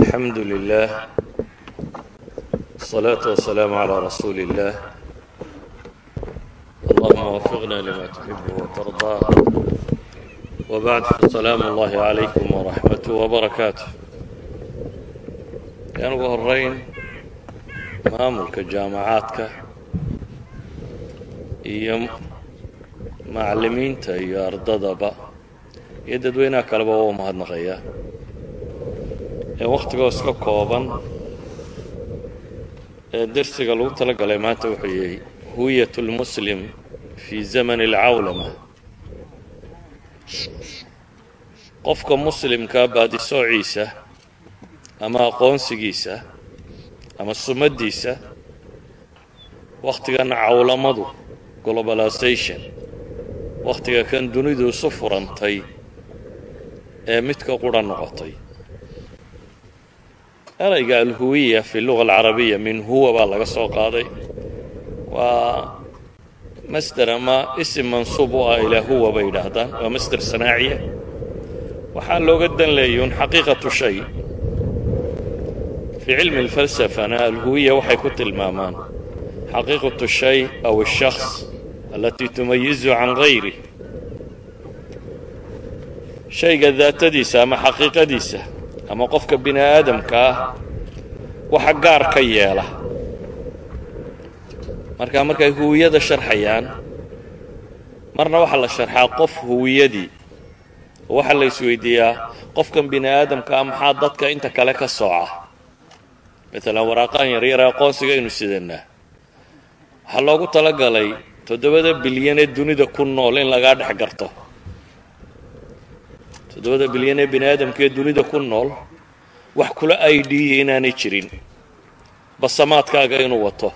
الحمد لله الصلاة والسلام على رسول الله اللهم وفقنا لما تحب وترضى وبعد فالسلام الله عليكم ورحمته وبركاته كان ugu horeyn maamulka jaamacaadka iyo macallimiinta iyo ardadaba iyo dadweynaha kaleba waa u mahadnaqayaa ee wakhtigoo iska kooban ee dersiga lagu tala galay maanta wuxuu yahay huwiyat lmuslim fii zamani alcawlama qofka muslimkaa baadisoociisa ama aqoonsigiisa ama sumaddiisa wakhtigan cawlamadu globalization wakhtiga kan dunidu isu furantay ee midka qura noqotay erayga alhuwiya fi luga alcarabiya min huwa baa laga soo qaaday. Waa masder ama isim mansuub u ah ilaa huwa bay yidhaahdaan. Waa masder sanaaciya. Waxaa looga dan leeyun xaqiiqatu shay. Fii cilmi alfalsafana alhuwiya waxay ku tilmaamaan xaqiiqatu shay aw الshaks alatii tumayizu can gayri shayga daatadiisa ama xaqiiqadiisa ama qofka bini aadamka ah waxa gaar ka yeela. Marka markay huwiyada sharxayaan marna waxaa la sharxaa qof huwiyadii. Oo waxaa la isweydiiyaa qofkan bini aadamka ah maxaa dadka inta kale ka sooca? Maalan waraaqaan yaryara aqoonsiga aynu sidanaa waxaa loogu talagalay toddobada bilyan ee dunida ku nool in lagaa dhex garto toddobada bilyan ee bini aadamka ee dunida ku nool wax kula aidiya inaanay jirin. Basamaadkaaga inuu wato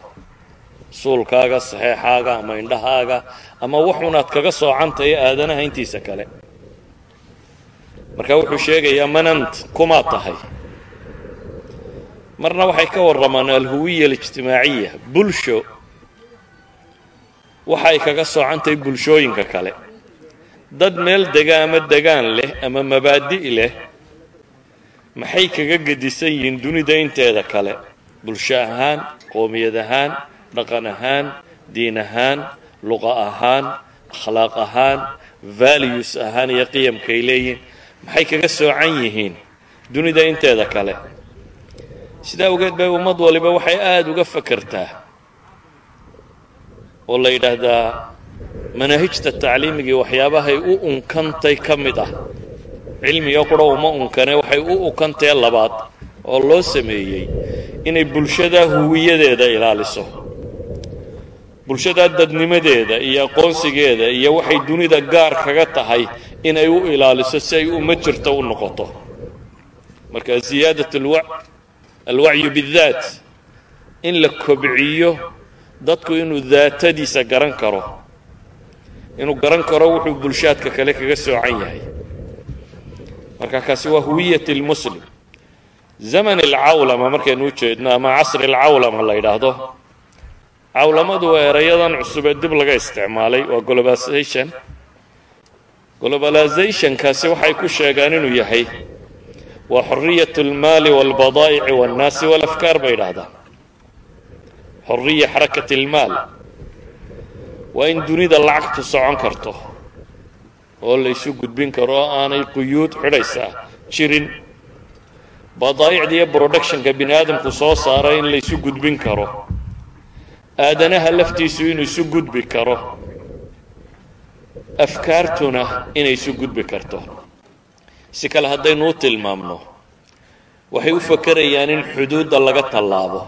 suulkaaga saxeexaaga ama indhahaaga ama waxuunaad kaga soocantay aadanaha intiisa kale. Marka wuxuu sheegayaa manant kumaad tahay? Marna waxay ka warramaan alhuwiya alijtimaaciya bulsho. Waxay kaga soocantahay bulshooyinka kale dad meel dega ama degaan leh ama mabaadi' leh. Maxay kaga gedisan yihiin dunida inteeda kale? Bulsho ahaan qoomiyad ahaan dhaqan ahaan diin ahaan luqa ahaan akhlaaq ahaan values ahaan iyo qiyamkay leeyihiin. Maxay kaga soocan yihiin dunida inteeda kale? Sidaa awgeed bay ummad waliba waxay aada uga fakertaa oo la yidhaahdaa manaahijta tacliimigii waxyaabahay u unkantay ka mid ah. Cilmiga qura uma unkane waxay u unkantee labaad oo loo sameeyey inay bulshadaa huwiyadeeda ilaaliso. Bulshadaa dadnimadeeda iyo aqoonsigeeda iyo waxay dunida gaar kaga tahay inay u ilaaliso si ay uma jirto u noqoto. Marka ziyaadat alwacyu bidaat in la kobciyo dadku inuu daatadiisa garan karo inuu garan karo wuxuu bulshaadka kale kaga soocan yahay marka kaasi waa huwiyat lmuslim zaman alcawlama markaynu u jeedno ama casri alcawlama la yidhaahdo cawlamadu waa erayadan cusub ee dib laga isticmaalay waa globalization globalizationkaasi waxay ku sheegaan inuu yahay waa xoriyat اlmaali wاlbadaa'ici wاnnaasi wاlafkaar bay yidhaahdaan xoriya xarakat اlmaal waa in dunida lacagtu socon karto. Oo laysu gudbin karo oo aanay quyuud xidhaysaa jirin. Badaa'icda iyo productionka bini aadamku soo saara in laysu gudbin karo. Aadanaha laftiisu inuu isu gudbi karo. Afkaartuna inay isu gudbi karto. Si kale haddaynu u tilmaamno waxay u fakerayaan in xuduudda laga tallaabo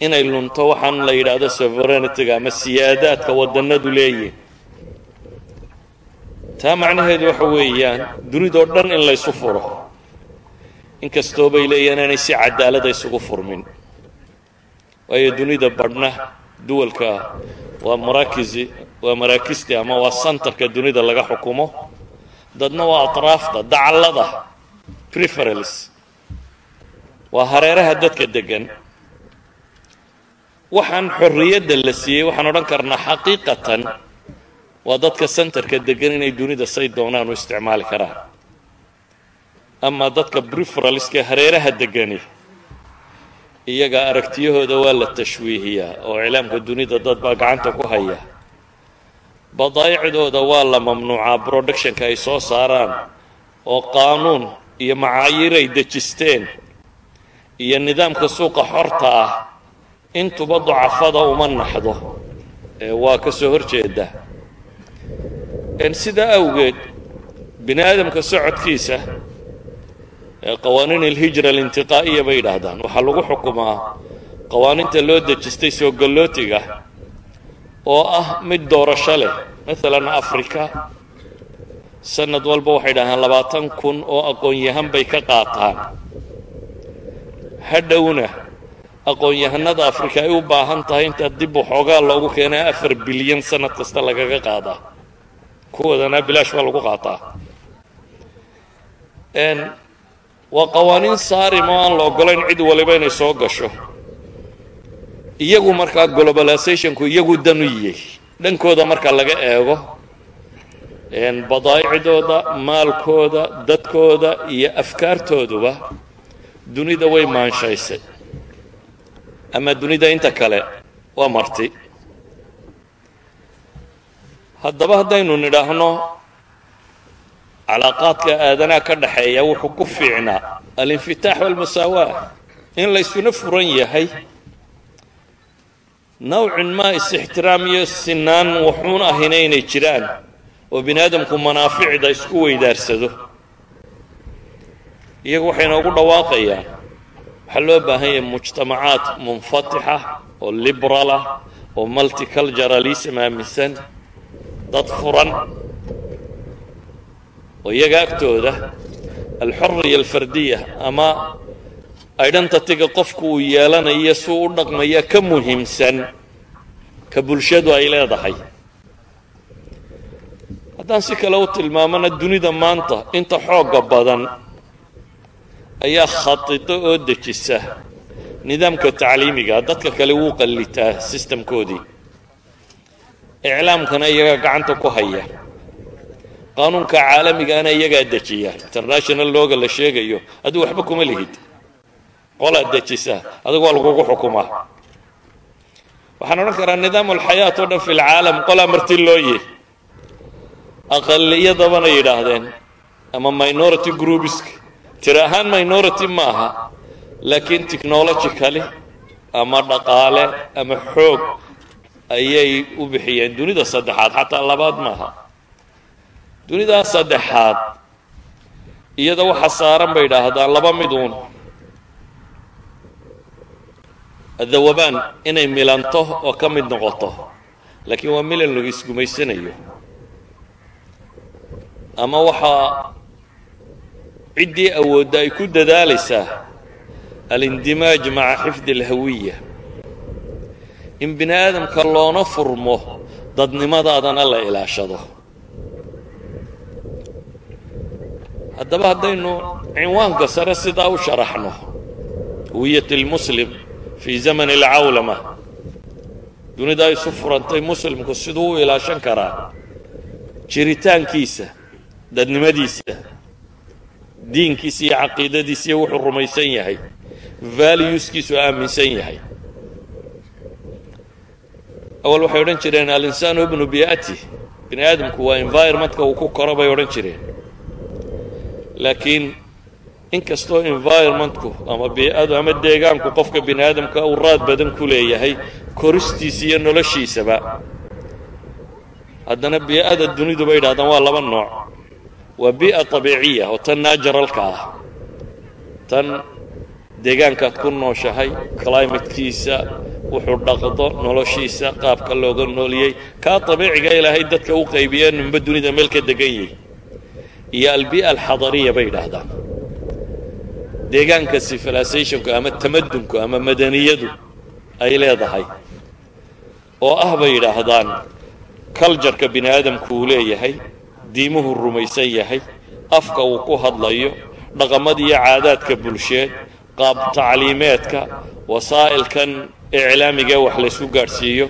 inay lunto waxaan la yidhaahdo sovereignity-ga ama siyaadaadka waddannadu leeyihiin taa macnaheedu waxa weeyaan dunidoo dhan in laysu furo. Inkastoo bay leeyihiin inay si cadaalada isugu furmin. Waayo dunida badhna duwalka waa maraakisi waa maraakisti ama waa santarka dunida laga xukumo. Dadna waa atraafta dacallada preferals waa hareeraha dadka degan waxaan xorriyadda la siiyey waxaan odhan karnaa xaqiiqatan waa dadka sentarka degan inay dunida say doonaan u isticmaali karaan. Amaa dadka briferalska hareeraha degani iyaga aragtiyahooda waa la tashwiihiyaa oo iclaamka dunida dad baa gacanta ku haya. Badaa'icdooda waa la mamnuucaa productionka ay soo saaraan oo qaanuun iyo macaayiir ay dejisteen iyo nidaamka suuqa xorta ah intuba dacafada uma naxdo. Waa ka soo hor sidaa awgeed bini aadamka socodkiisa qawaaniin alhijra alintiqaa'iya bay yidhaahdaan. Waxaa lagu xukumaa qawaaniinta loo dejistay soo gallootiga oo ah mid doorasho leh. Maalan afrika sanad walba waxay dhahaan labaatan kun oo aqoon-yahan bay ka qaataan. Hadhowna aqoon-yahanada afrika ay u baahan tahay intaa dib waxoogaa loogu keenaa afar bilyan sanad kasta lagaga qaadaa kuwadana bilaash baa lagu qaataa. Waa qawaaniin saarim oo aan la ogolayn cid waliba inay soo gasho. Iyagu markaa globalizationku iyagu dan u yiyey dhankooda marka laga eego badaa'icdooda maalkooda dadkooda iyo afkaartooduba dunida way maanshaysay ama dunida inta kale waa marti. Haddaba haddaynu nidhaahno calaaqaadka aadanaha ka dhaxeeya wuxuu ku fiicnaa alinfitaax walmusaawaa in laysuna furan yahay nawcin maa is-ixtiraam iyo sinaan wuxuun ahina inay jiraan oo bini aadamku manaaficda isku weydaarsado. Iyagu waxay noogu dhawaaqayaan waxaa loo baahan yahay mujtamacaad munfatixa oo liberal ah oo multiculturalism aaminsan dad furan oo iyaga agtooda alxuriya alfardiya ama identityga qofku uu yeelanayo suu u dhaqmaya ka muhiimsan ka bulshadu ay leedahay. Haddaan si kale u tilmaamana dunida maanta inta xoogga badan ayaa khadido oo dejisa. Nidaamka tacliimiga dadka kale wuu qallitaa sistamkoodii iclaamkana iyagaa gacanta ku haya. Qaanuunka caalamigaana iyagaa dejiya. International looga la sheegayo adigu waxba kuma lihid. Qolaad dejisa adigu waa lagugu xukumaa waxaan odhan karaa nidaam alxayaat oo dhan fi lcaalam qolaa marti looye aqaliyadabana yidhaahdeen ama minority groupisk tiri ahaan minority ma aha laakiin technologically ama dhaqaale ama xoog ayay u bixiyeen dunida saddexaad xataa labaad maaha. Dunidaa saddexaad iyada waxa saaran bay idhaahdaan laba mid uun. Adawabaan inay milanto oo ka mid noqoto laakiin waa milan lagu isgumaysanayo. Ama waxaa ciddii awoodda ay ku dadaalaysaa alindimaaj maca xifdi alhawiya. In bini aadamka loona furmo dadnimadaadana la ilaashado. Haddaba haddaynu cinwaanka sare sidaa u sharaxno. Hawiyat almuslim fii zamani alcawlama. Dunida isu furantay muslimku siduu u ilaashan karaa. Jiritaankiisa dadnimadiisa diinkiisa iyo caqiidadiisa iyo wuxuu rumaysan yahay. Valueskiisu aaminsan yahay. Awal waxay odhan jireen alinsaanu ibnu bi'ati. Bini aadamku waa environmentka uu ku koro bay odhan jireen. Laakiin inkastoo environmentku ama bii'adu ama deegaanku qofka bini aadamka uu raad badan ku leeyahay koristiisa iyo noloshiisaba haddana bii'ada dunidu bay yidhahdaan waa laba nooc waa bii'a tabiiciya oo tan naajaralka ah. Tan deegaankaad ku nooshahay climatekiisa wuxuu dhaqdo noloshiisa qaabka looga nooliyey. Kaa dabiiciga ilaahay dadka u qaybiya ninba dunida meel ka degan yahi iyo albii'a alxadariya bay yidhaahdaan deegaanka civilizationku ama tamadunku ama madaniyadu ay leedahay oo ah bay yidhaahdaan culjarka bini aadamku uu leeyahay diimuhu rumaysan yahay afka uu ku hadlayo dhaqamada iyo caadaadka bulsheed qaab tacliimeedka wasaa'ilkan iclaamigee wax laysku gaadhsiiyo.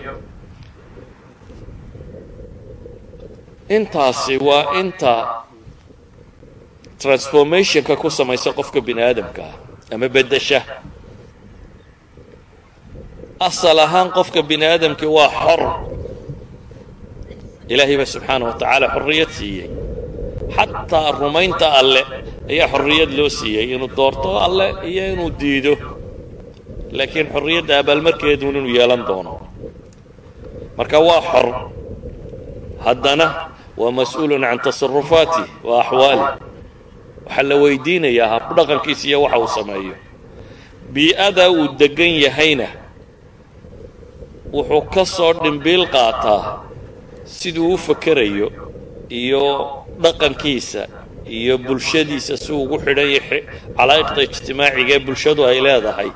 Intaasi waa inta transformationka ku samaysa qofka bini aadamka ah ama beddesha. Asal ahaan qofka bini aadamkii waa xor ilaahay baa subxaana wa tacaala xorriyad siiyey. Xataa rumaynta alle ayaa xorriyad loo siiyey inuu doorto alle iyo inuu diido. Laakiin xorriyadda abaalmarkeedu inuu yeelan doono. Marka waa xor haddana waa mas'uulun can tasarufaati wa axwaali. Waxaa la weydiinayaa habdhaqankiisa iyo waxa uu sameeyo. Bii-ada uu degan yahayna wuxuu ka soo dhimbiil qaataa siduu u fakerayo iyo dhaqankiisa iyo bulshadiisa si ugu xidhan calaa'iqda ijtimaaciga ee bulshadu ay leedahay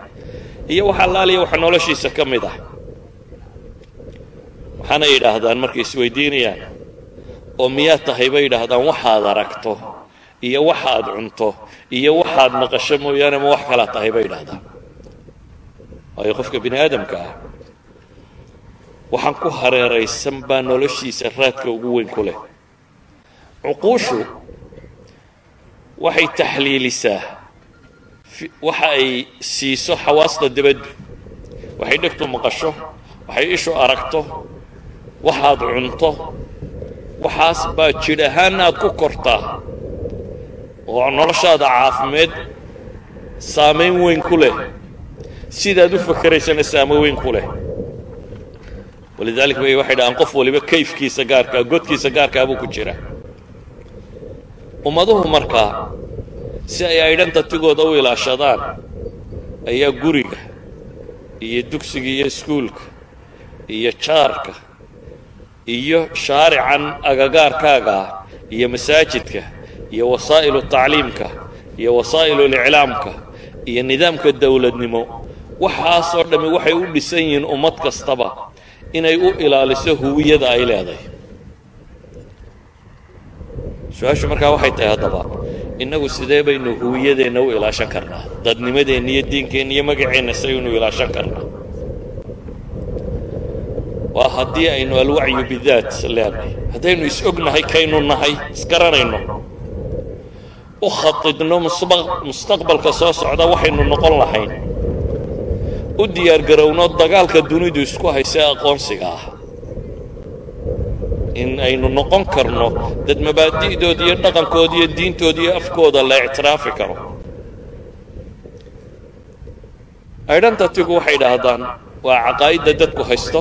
iyo wax allaaliya waxa noloshiisa ka mid ah. Waxaana yidhaahdaan markay isweydiinayaan oo miyaad tahay bay yidhaahdaan waxaad aragto iyo waxaad cunto iyo waxaad maqasho mooyaane ma wax kalaa tahay bay yidhahdaan waayo qofka bini aadamka ah waxaan ku hareeraysan baa noloshiisa raadka ugu weyn ku leh. Cuquushu waxay taxliilisaa. Waxa ay siiso xawaasta dibaddu waxay dhegtu maqasho waxay ishu aragto waxaad cunto waxaas baa jidh ahaanna aad ku kortaa oo noloshaada caafimeed saamayn weyn ku leh. Sidaad u fakeraysana saamayn weyn ku leh walidaalika bay waxay dhahaan qof waliba kayfkiisa gaarkaa godkiisa gaarkaa buu ku jira ummaduhu markaa si ay aydhanta tigooda u ilaashadaan ayaa guriga iyo dugsiga iyo iskuulka iyo jaarka iyo shaarican agagaarkaaga iyo masaajidka iyo wasaa'ilu tacliimka iyo wasaa'ilu liclaamka iyo nidaamka dowladnimo waxaasoo dhammi waxay u dhisan yihiin ummad kastaba inay u ilaaliso huwiyada ay leedahay. Su'aashu markaa waxay tahay haddaba innagu sidee baynu huwiyadeenna u ilaashan karnaa? Dadnimadeenna iyo diinkeenna iyo magaceenna saynu ilaashan karnaa? Waa haddii aynu alwacyu bidaat leenahay haddaynu is ognahay kaynu nahay isgaranayno u khatidno mustaqbalka soo socda waxaynu noqon lahayn u diyaargarowno dagaalka dunidu isku haysa aqoonsiga ah. In aynu noqon karno dad mabaadi'dooda iyo dhaqankooda iyo diintooda iyo afkooda la ictiraafi karo. Aydhantatigu waxay idhaahdaan waa caqaa'idda dadku haysto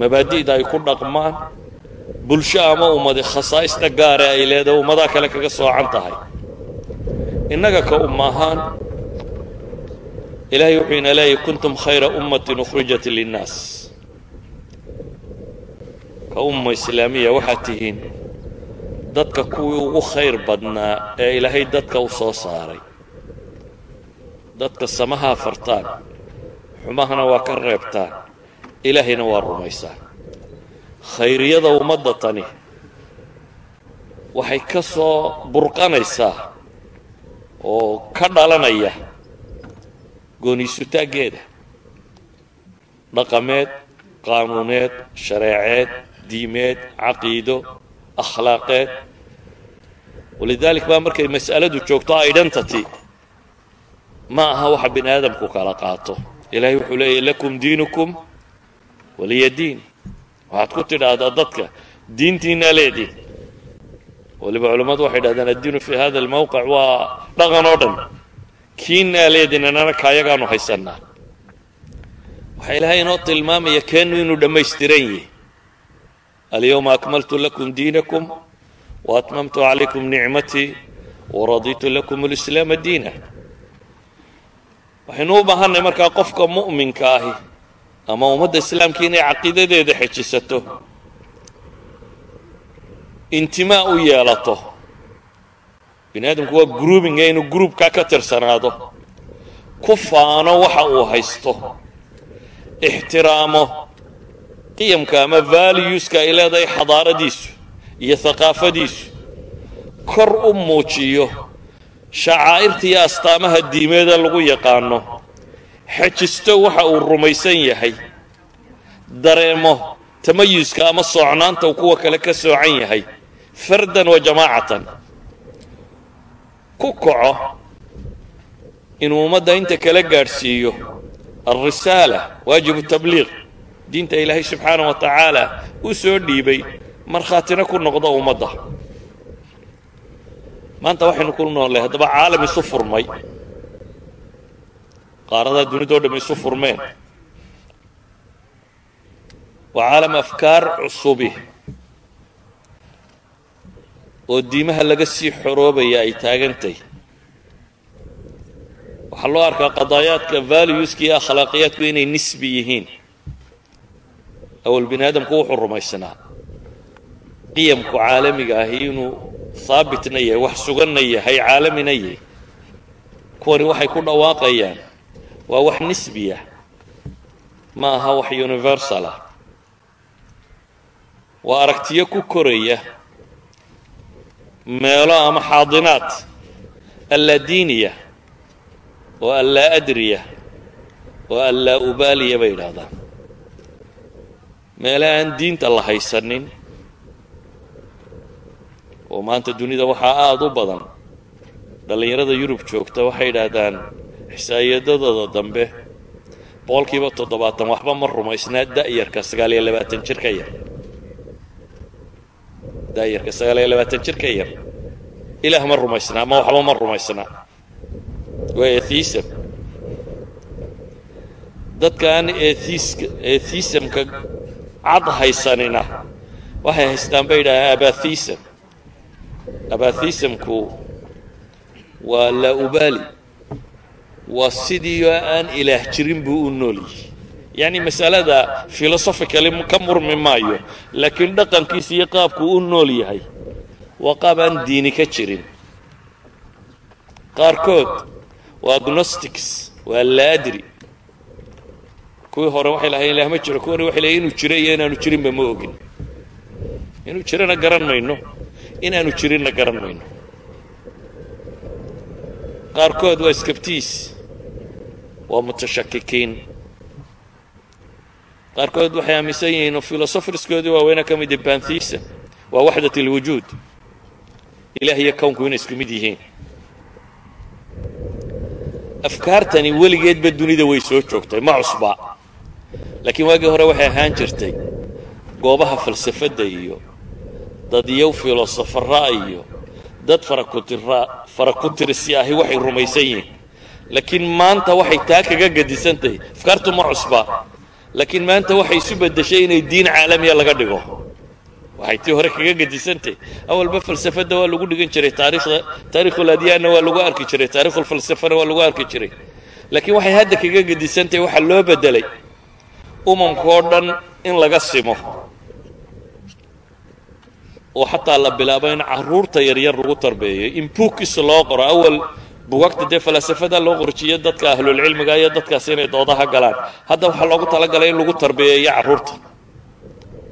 mabaadi'da ay ku dhaqmaan bulsho ama ummadi khasaa'ista gaare ay leedahay ummadaha kale kaga soocan tahay. Innaga ka umma ahaan ilaahay wuxuu ina leeyahy kuntum khayra ummatin ukhrijat linnaas. Ka umma islaamiya waxaad tihiin dadka kuwii ugu khayr badnaa ee ilaahay dadka u soo saaray. Dadka samahaa fartaan xumahana waa ka reebtaan ilaahayna waa rumaysaan khayriyada ummadda tani waxay ka soo burqanaysaa oo ka dhalanaya gooniisutaaggeeda dhaqameed qaanuuneed shareeceed diimeed caqiido akhlaaqeed. Walidaalik baa markay mas'aladu joogto identity. Ma aha waxa bini aadamku kala qaato. Ilaahay wuxuu leeyahy lakum diinukum waliya diin. Waxaad ku tidhaahdaa dadka diintiinaa leediin waliba culammadu waxay dhahdaan addiinu fii hada almawqic waa dhaqan oo dhan kiinaa leediin annana kaayagaanu haysannaa. Waxaa ilaahay inoo tilmaamaya keennu inuu dhammaystiran yihi alyawma akmaltu lakum diinakum wa atmamtu calaykum nicmatii waraditu lakum alislaama diina. Waxaynu u baahanay markaa qofka mu'minka ahi ama ummadda islaamka inay caqiidadeeda xejisato intimaa u yeelato bini aadamku waa groubinga inuu groupkaa ka tirsanaado. Ku faano waxa uu haysto. Ixtiraamo qiyamka ama valueska ay leedahay xadaaradiisu iyo haqaafadiisu kor u muujiyo shacaa'irta iyo astaamaha diimeeda lagu yaqaano. Xejisto waxa uu rumaysan yahay. Dareemo tamayuska ama soocnaanta uu kuwa kale ka soocan yahay. Fardan wa jamaacatan ku kaco inuu ummadda inta kala gaadhsiiyo alrisaala waajibu tabliiq diinta ilaahay subxaana wa tacaala u soo dhiibay markhaatina ku noqdo ummadda. Maanta waxaynu ku noollay haddaba caalam isu furmay. Qaaradaha dunidao dham isu furmeen. Waa caalam afkaar cusubi oo diimaha laga sii xoroobaya ay taagantay. Waxaa loo arkaa qadaayaadka valueska iyo akhlaaqiyaadku inay nisbi yihiin. Awal bini aadamku wuxuu rumaysnaa qiyamku caalamiga ahi inuu haabitna yahay wax suganna yahay caalamina yahay. Kuwani waxay ku dhawaaqayaan. Waa wax nisbiya ma aha wax universal ah. Waa aragtiyo ku koraya meelo ama xaadinaad. Allaa diiniya oo allaa adriya oo allaa ubaaliya bay yidhaahdaan. Meele aan diinta la haysanin oo maanta dunida waxaa aada u badan. Dhallinyarada yurub joogta waxay yidhaahdaan xisaayadadooda dambe boqolkiiba toddobaatan waxba ma rumaysnaa da'yarka sagaal iyo labaatan jir ka yar da'yarka sagaal iyo labaatan jir ka yar. Ilaah ma rumaysnaa ama waxba ma rumaysnaa. Waa ethism dadkaan ethisamka cad haysanina waxay haystaan bay yidhahdaan abathism abathisamku waa laa ubaali waa sidii aan ilaah jirin buu u nool yihi yacni masalada philosophically ka murmi maayo laakiin dhaqankiisa iyo qaabkuu u nool yahay. Waa qaab aan diini ka jirin. Qaarkood waa agnostics waa laadri kuwii hore waxay lahayen ilah ma jiro. Kuwani waxay lahayen inuu jiro iyo inaanu jirinba ma ogin. Inuu jirana garan mayno inaanu jirinna garan mayno qaarkood waa skabtiis waa mutashakikiin qaarkood waxay aaminsan yihiin oo filosofriskoodii waaweyna ka mid banthisa waa waxdat alwujuud. Ilaah iyo kownku inay isku mid yihiin. Afkaartani weligeedba dunida way soo joogtay ma cusba. Laakiin waagii hore waxay ahaan jirtay goobaha falsafadda iyo dadyow filosofara iyo dad farakutira farakutirisi ahi waxay rumaysan yihiin. Laakiin maanta waxay taa kaga gedisantahay afkaartu ma cusba laakiin maanta waxay isu beddeshay inay diin caalamiya laga dhigo. Waxay tii hore kaga gedisantahy awalba falsafadda waa lagu dhigan jiray taarikhda taarikhuladiyaanna waa lagu arki jiray taarikhulfalsafana waa lagu arki jiray. Laakiin waxay hadda kaga gedisantahay waxaa loo beddelay. Umamka oo dhan in laga simo. Oo xataa la bilaabo in carruurta yaryar lagu tarbeeyo in buukis loo qoro. Awal bugaagta dee falasafada loo qorjiyo dadka ahlulcilmiga iyo dadkaas inay doodaha galaan. Hadda waxaa loogu talagalay in lagu tarbeeyeeyo carruurta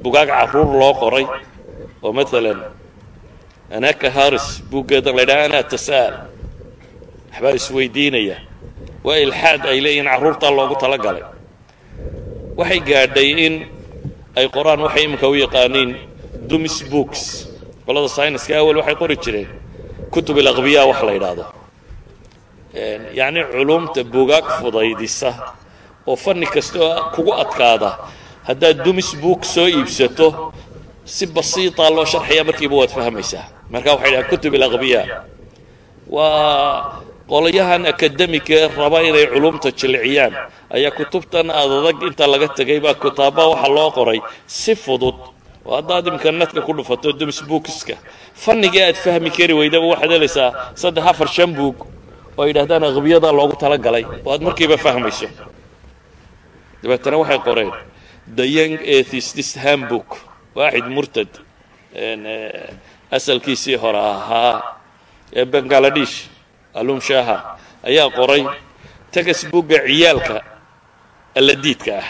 bugaag carruur loo qoray. Oo maalan anaka haris buuggeeda la ydhaha ana tasa'al. Waxbaa isweydiinaya. Waa ilxaad ay leeyihiin carruurtaa loogu talagalay. Waxay gaadhay in ay qoraan waxay iminka u yaqaaniin dumis books. Qolada syniska awal waxay qori jireen. Kutub alaqbiya wax la yidhaahdo yacni culumta bugaag fudaydisa. Oo fanni kasta oo kugu adkaada. Haddaad dumis book soo iibsato si basiitaa loo sharxaya markiiba waad fahmaysaa. Marka waxay dhahaan kutub alaqbiya waa qolyahan akademika ee raba inay culumta jilciyaan. Ayaa kutubtan adadag inta laga tegay baa kutaaba waxaa loo qoray si fudud. Oo haddaad nadka ku dhufato dumis bookiska fannigai aad fahmi kari weydaba waxaad helaysaa saddex afar shan buug oo yidhahdaan aqbiyadaa loogu talagalay oo aad markiiba fahmayso. Dabeetana waxay qoreen the young atheistis hambook waaxid murtad asalkiisii hore ahaa ee bangaladesh alum shaha ayaa qoray textbooga ciyaalka alladiidka ah.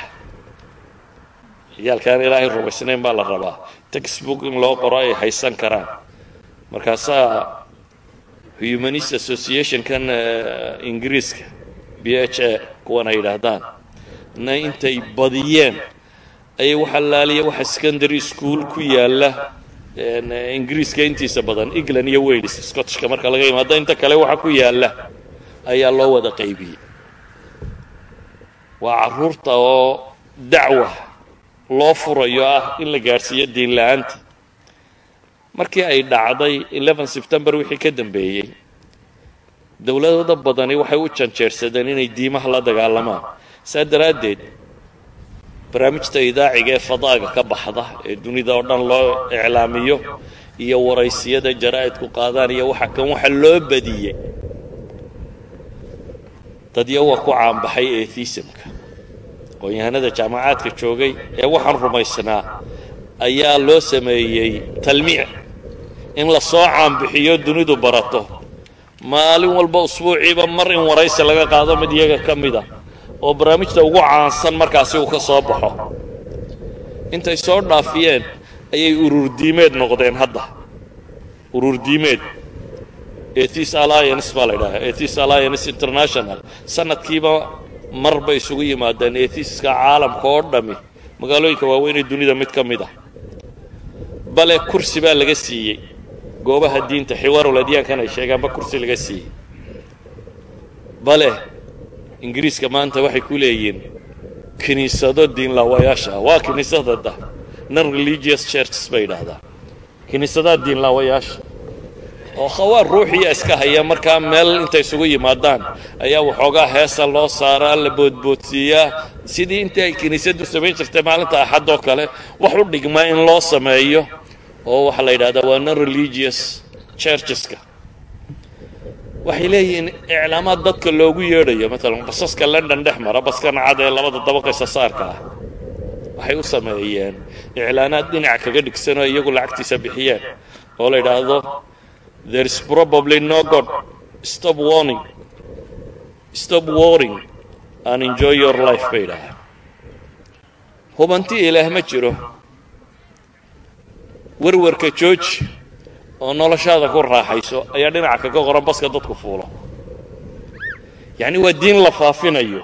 Ciyaalkaan ilaahay rumaysnayn baa la rabaa. Textbook in loo qoro ay haysan karaan. Markaasaa humanist associationkan ingiriiska b h a kuwan ay yidhaahdaan. Na intay badiyeen ayay wax allaaliya waxa secondary school ku yaalla. Ingiriiska intiisa badan england iyo wales scottishka marka laga yimaado inta kale waxa ku yaalla ayaa loo wada qaybiyey waa carruurta oo dacwa loo furayo ah in la gaadhsiiyo diin la'aanta markii ay dhacday september wixii ka dambeeyey dowladada badani waxay u janjeersadeen inay diimaha la dagaalamaan. Saa daraaddeed barnaamijta idaaciga ee fadaaga ka baxda ee dunida oo dhan loo iclaamiyo iyo waraysiyada jaraa'idku qaadaan iyo waxa kan waxa loo badiyey dadya waa ku caanbaxay etheismka aqoon-yahanada jaamacaadka joogay ee waxaan rumaysnaa ayaa loo sameeyey talmiic in la soo caanbixiyo dunidu barato. Maalin walba usbuuciiba mar in waraysi laga qaado mid iyaga ka mid a oo barnaamijta ugu caansan markaasi uu ka soo baxo. Intay soo dhaafiyeen ayay ururdiimeed noqdeen hadda. Ururdiimeed ethis alliance baa la ydhahaa ethis alliance international. Sanadkiiba mar bay isugu yimaadeen ethiska caalamka oo dhammi magaalooyinka waaweynee dunida mid ka mid ah. Bale kursi baa laga siiyey goobaha diinta xiwaarul adyaankan ay sheegaanba kursi laga siiyey. Bale ingiriiska maanta waxay ku leeyihiin kiniisado diinlaawayaasha ah waa kiniisadada non religious churches bay yidhaahdaan kiniisadaha diinlaawayaasha oo khawaar ruuxiya iska haya markaa meel intay isugu yimaadaan ayaa waxoogaa heesa loo saaraa la boodboodsiiyaa sidii intii ay kiniisaddu samayn jirtay maalinta axad oo kale wax u dhigmaa in loo sameeyo oo waxaa la yidhahdaa waa non religious churcheska. Waxay leeyihiin iclaamaad dadka loogu yeedhayo maalan basaska london dhex mara baskan cad ee labada dabaqaysa saarka ah waxay u sameeyeen iclaanaad dhinac kaga dhigsanoo iyagu lacagtiisa bixiyeen oo la yidhaahdo there is probably no god. Stop warning. Stop warring and enjoy your life bay yidhahdaan hubanti ilaah ma jiro werwarka jooji oo noloshaada ku raaxayso ayaa dhinaca kaga qoran baska dadku fuulo. Yacni waa diin la faafinayo.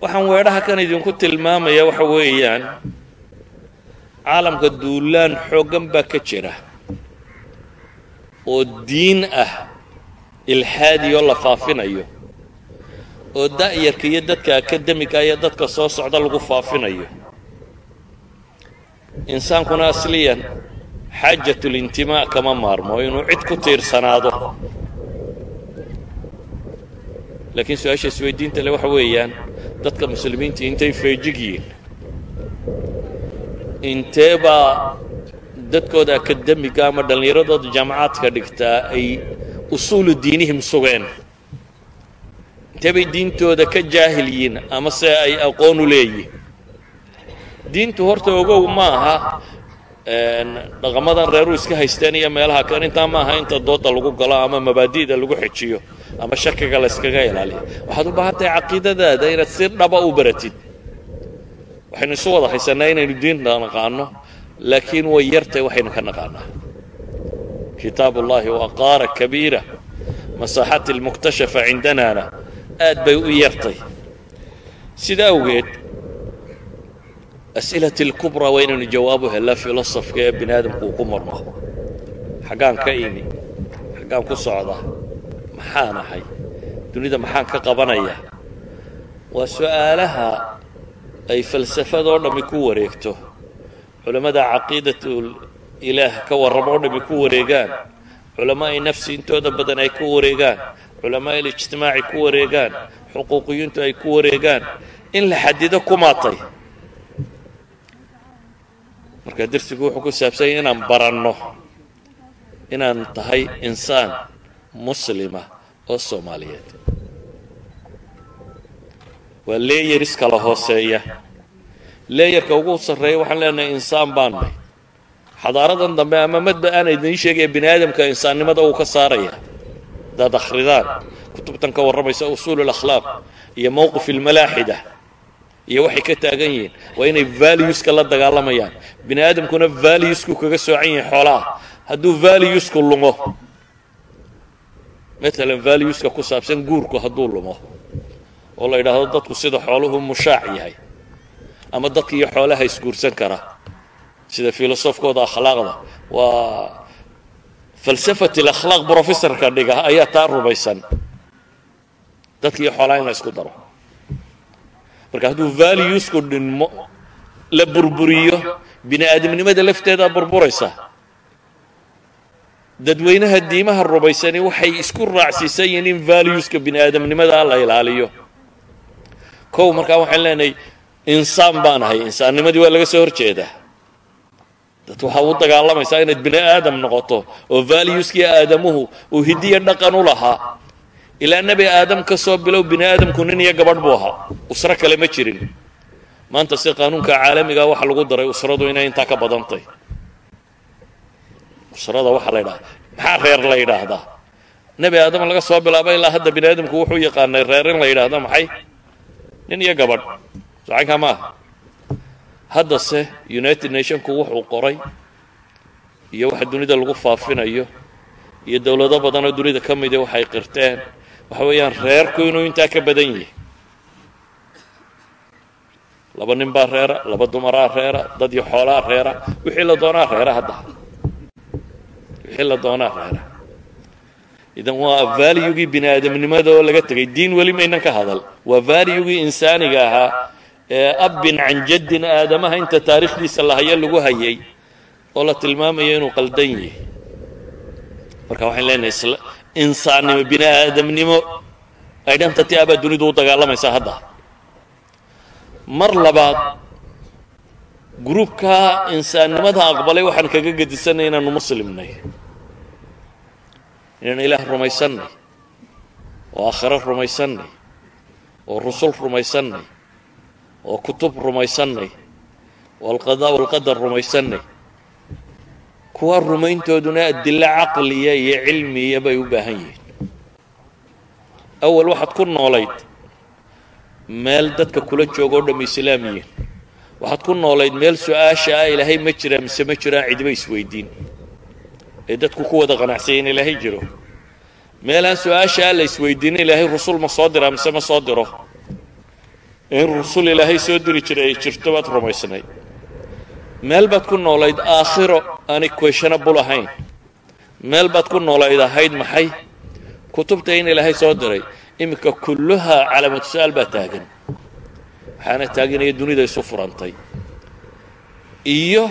Waxaan weedhaha kan idinku tilmaamaya waxa weeyaan caalamka duulaan xooggan baa ka jira oo diin ah ilxaadi oo la faafinayo oo da'yarka iyo dadka akademika iyo dadka soo socda lagu faafinayo insaankuna asliyan xaajatulintimaa kama maarmo inuu cid ku tiirsanaado. Laakiin su'aasha isweydiinta le waxa weeyaan dadka muslimiintii intay feejig yihiin. Intee baa dadkooda akademiga ama dhallinyaradooda jaamacaadka dhigtaa ay usuulu diinihim sugeen? Intee bay diintooda ka jaahil yihiin ama se ay aqoon u leeyihiin diintu horta ogow ma aha dhaqamadan reeruu iska haysteen iyo meelaha kan intaa ma aha inta dooda lagu galo ama mabaadi'da lagu xejiyo ama shakiga la yskaga ilaaliyo. Waxaad u baahan tahay caqiidadaada inaad si dhaba u baratid. Waxaynu isu wada haysanaa inaynu diinta naqaano laakiin way yartay waxaynu ka naqaanaa. Kitaab ullahi waa qaara kabiira masaaxati almuktashafa cindanaana aad bay u yartay. Sida awgeed as'ilati alkubraa waa inaynu jawaabu hellaa filosofka ee bini aadamku uu ku marmo xaggaan ka imi xaggaan ku socda maxaan ahay dunida maxaan ka qabanaya waa su'aalaha ay falsafadoo dhammi ku wareegto culammada caqiidatul ilaah ka warramo o dhammi ku wareegaan culamaa'i nafsi intooda badan ay ku wareegaan culamaa'i lijtimaaci ku wareegaan xuquuqiyintu ay ku wareegaan in la xadido kumaatay marka darsigu wuxuu ku saabsanya inaan baranno inaan tahay insaan muslima oo soomaaliyeed. Waa leeyaris kala hooseeya. Leeyarka ugu sarreeya waxaan leenahay insaan baan nahay. Xadaaradan dambe ama madba aan idiin sheegaya bini aadamka insaannimada uu ka saaraya. Hadaad akhridaan kutubtan ka warramaysa usuul alakhlaaq iyo mowqif almalaaxida iyo waxay ka taagan yihiin. Waa inay valueska la dagaalamayaan. Bini aadamkuna valuesku kaga soocan yahay xoolaha. Hadduu valuesku lumo matalan valueska ku saabsan guurku hadduu lumo oo la yidhaahdo dadku sida xooluhu mushaac yahay ama dadka iyo xoolaha isguursan kara sida filosofkooda akhlaaqda. Waa falsafat alakhlaaq brofessorka dhiga ayaa taa rumaysan. Dadkiiyo xoolaa in la isku daro marka hadduu valuesku dhinmo la burburiyo bini aadamnimada lafteedaa burburaysa. Dadweynaha diimaha rumaysani waxay isku raacsiisan yihiin in valueska bini aadamnimada la ilaaliyo. Kow markaa waxaan leenahay insaan baan ahay. Insaannimadii waa laga soo hor jeedaa dad waxaa u dagaalamaysaa inaad bini aadam noqoto oo valueskii aadamuhu uu hidiya dhaqan u lahaa ilaa nebi aadam ka soo bilow bini aadamku nin iyo gabadh buu ahaa. Usro kale ma jirin. Maanta si qaanuunka caalamigaa waxa lagu daray usradu inay intaa ka badantay. Usrada waxaa la yidhahda maxaa reer la yidhaahdaa nebi aadam laga soo bilaabo ilaa hadda bini aadamku wuxuu yaqaanay reer in la yidhaahdo maxay? Nin iyo gabadh. Sacankaa ma aha. Haddase united nationku wuxuu qoray iyo waxa dunida lagu faafinayo iyo dowlado badanoo dunida ka midi waxay qirteen waxa weeyaan reerku inuu intaa ka badan yahay. Laba nin baa reera laba dumaraa reera dad iyo xoolaa reera. Wixii la doonaa reera hadda. Wixii la doonaa reera. Idan waa valuegii bini aadamnimada oo laga tegay. Diin weli maynan ka hadal. Waa valuegii insaaniga ahaa ee abbin can jaddin aadamaha inta taariikhdiisa la hayo lagu hayay oo la tilmaamayo inuu qaldan yahay. Marka waxaan leenahay insaannimo bini aadamnimo identity abaa dunidu u dagaalamaysaa hadda. Mar labaad gruubkaa insaannimada aqbalay waxaan kaga gedisanay inaanu muslimnay. Inaan ilaah rumaysannay oo aakhiro rumaysannay oo rusul rumaysannay oo kutub rumaysannay oo alqadaa walqadar rumaysannay kuwa rumayntooduna adilo caqliya iyo cilmiya bay u baahan yihiin. Awal waxaad ku noolayd meel dadka kula jooga oo dham islaam yihiin. Waxaad ku noolayd meel su'aasha ah ilaahay ma jiraa mise ma jiraan cidiba isweydiin. Ee dadku ku wada qanacsanya in ilaahay jiro. Meelaan su'aasha ah la isweydiinin ilaahay rusul ma soo diraa mise ma soo diro. In rusul ilaahay soo diri jiray ay jirto baad rumaysnay meel baad ku noolayd aakhiro aanay questionable ahayn. Meel baad ku noolayd ahayd maxay? Kutubta in ilaahay soo diray iminka kulluhaa calaamatu su'aal baa taagan. Waxaana taaganaya dunida isu furantay. Iyo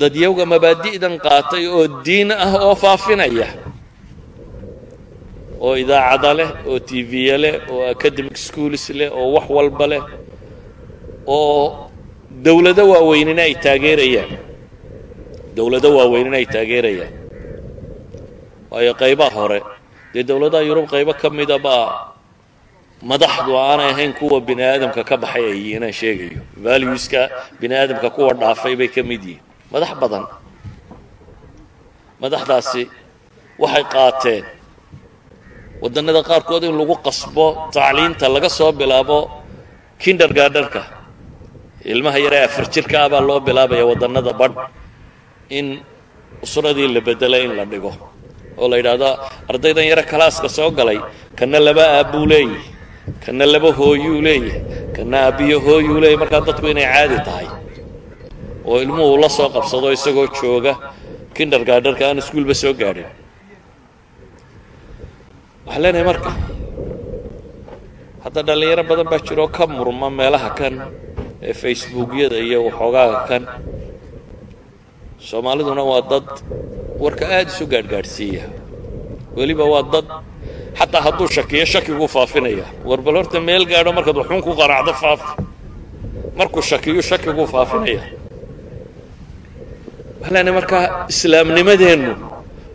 dadyawga mabaadi'dan qaatay oo diin ah oo faafinaya. Oo idaacada leh oo tv-ya leh oo academic schools leh oo wax walba leh. Oo dawlado waaweynina ay taageerayaan. Dawlado waaweynina ay taageerayaan. Waayo qaybaha hore dee dawladaha yurub qaybo ka mida baa madaxdu aanay ahayn kuwa bini aadamka ka baxay ay yihiin aan sheegayo. Valueska bini aadamka kuwa dhaafay bay ka mid yihiin. Madax badan madaxdaasi waxay qaateen waddannada qaarkood in lagu qasbo tacliinta laga soo bilaabo kindergardenka ilmaha yaree afar jirka ah baa loo bilaabaya waddannada badh in usradii la bedela in la dhigo oo la yidhaahdo ardaydan yare kalaaska soo galay kana laba aabbuu leeyahy kana laba hooyuu leeyahay kana aabbiyo hooyuu leeyahy. Markaa dadku inay caadi tahay oo ilmuhu la soo qabsado isagoo jooga kindergardenka aan iskuolba soo gaadhin. Waxaan leenahay marka hadda dhallinyaro badan baa jiroo ka murma meelaha kan ee facebookyada iyo waxoogaaga kan. Soomaaliduna waa dad warka aada isu gaadhgaadhsiiya. Weliba waa dad xataa hadduu shakiyo shakiguu faafinaya. War bal horta meel gaadho markaad waxun ku qanacdo faafi markuu shakiyo shakiguu faafinaya. Leenahay markaa islaamnimadeennu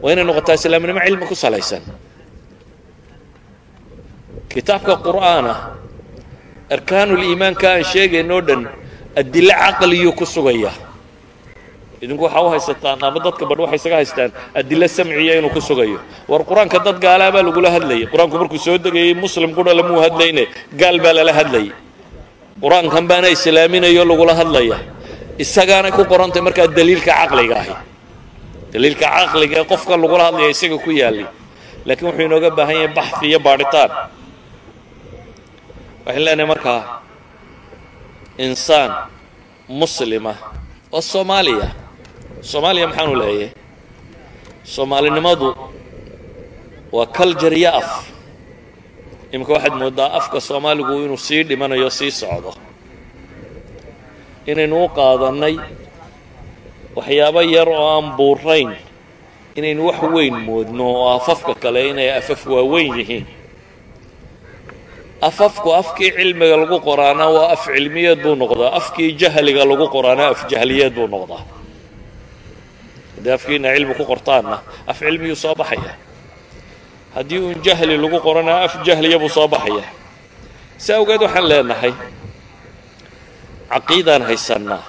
waa inay noqotaa islaamnimo cilmi ku salaysan. Kitaabka qur'aana arkaanuliimaanka aan sheegaynoo dhan adilo caqliyuu ku sugaya. Idinku waxaa u haysataan ama dadka badh waxay isaga haystaan adilo samciya inuu ku sugayo. War qur'aanka dad gaalaa baa lagula hadlayay. Qur'aanku markuu soo degayey muslim qudha lamuu hadlayne gaal baa lala hadlayay. Qur'aankan baana islaaminayo lagula hadlaya. Isagaanay ku qorantay markaa daliilka caqliga ahi. Daliilka caqliga qofka lagula hadlaya isaga ku yaallay laakiin wuxuu inooga baahan yahay baxi iyo baadhitaan waxaan leenahay markaa insaan muslima waa soomaaliya soomaaliya maxaanu leeyahay? Soomaalinimadu waa culture iyo af. Iminka waxaad mooddaa afka soomaaligu inuu sii dhimanayo sii socdo. Inaynu u qaadannay waxyaabo yar oo aan buurayn. Inaynu wax weyn moodno oo afafka kale inay afaf waaweyn yihiin afafku afkii cilmiga lagu qoraana waa af cilmiyeed buu noqdaa afkii jahliga lagu qoraana af jahliyeed buu noqdaa. Haddii afkiina cilmi ku qortaanna af cilmiyuu soo baxaya. Haddii uun jahli lagu qorana af jahliya buu soo baxaya. Si awgeed waxaan leenahay caqiidaan haysannaa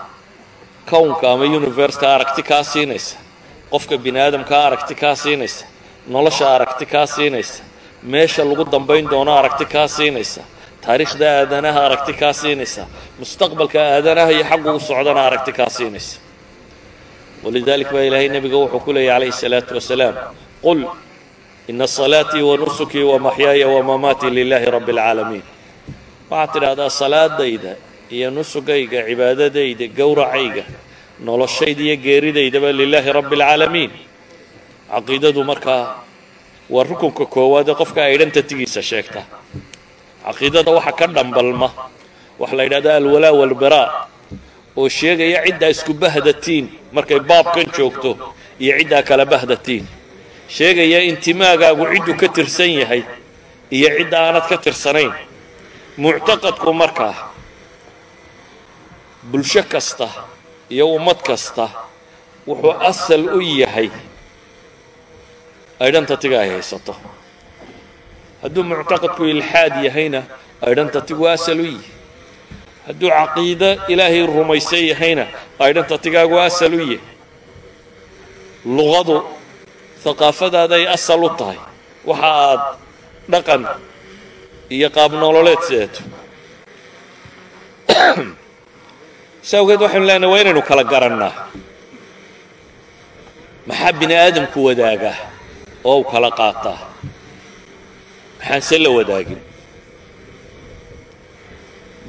kownka ama universka aragti kaa siinaysa qofka bini aadamkaa aragti kaa siinaysa nolosha aragti kaa siinaysa meesha lagu dambayn doono aragti kaa siinaysa. Taariikhda aadanaha aragti kaa siinaysa. Mustaqbalka aadanaha iyo xaggu u socdana aragti kaa siinaysa. Walidaalik baa ilaahay nebiga wuxuu ku leeyay calayhi salaatu wasalaam. Qul ina salaatii wanusukii wamaxyaaya wamamaatii maxyaaya lilaahi rabbi alcaalamiin waxaad tidhaahdaa salaadayda iyo nusugayga cibaadadayda gowracayga noloshayda iyo geeridaydaba lilaahi rabbi alcaalamiin caqiidadu markaa waa rukunka koowaad ee qofka aydhantatigiisa sheegta. Caqiidada waxa ka dhambalma waxa la yidhahda alwalaa walbaraa oo sheegaya ciddaa isku bahdatiin markay baabkan joogto iyo ciddaa kala bahdatiin. Sheegaya intimaagaagu cidduu ka tirsan yahay iyo cidda aanad ka tirsanayn. Muctaqadku markaa bulsho kasta iyo ummad kasta wuxuu asal u yahay aydhantatiga ay haysato. Hadduu muctaqadku ilxaad yahayna aydhantatigu asal u yihi hadduu caqiido ilaahay rumaysan yahayna aydhantatigaagu asal u yahay luqadu haqaafadaaday asal u tahay. Waxa aad dhaqan iyo qaab nololeed sideeto si awgeed waxaynu leenahay waa inaynu kala garannaa maxaa bini aadamku wadaagaa oo kala qaataa. Maxaanse la wadaagin?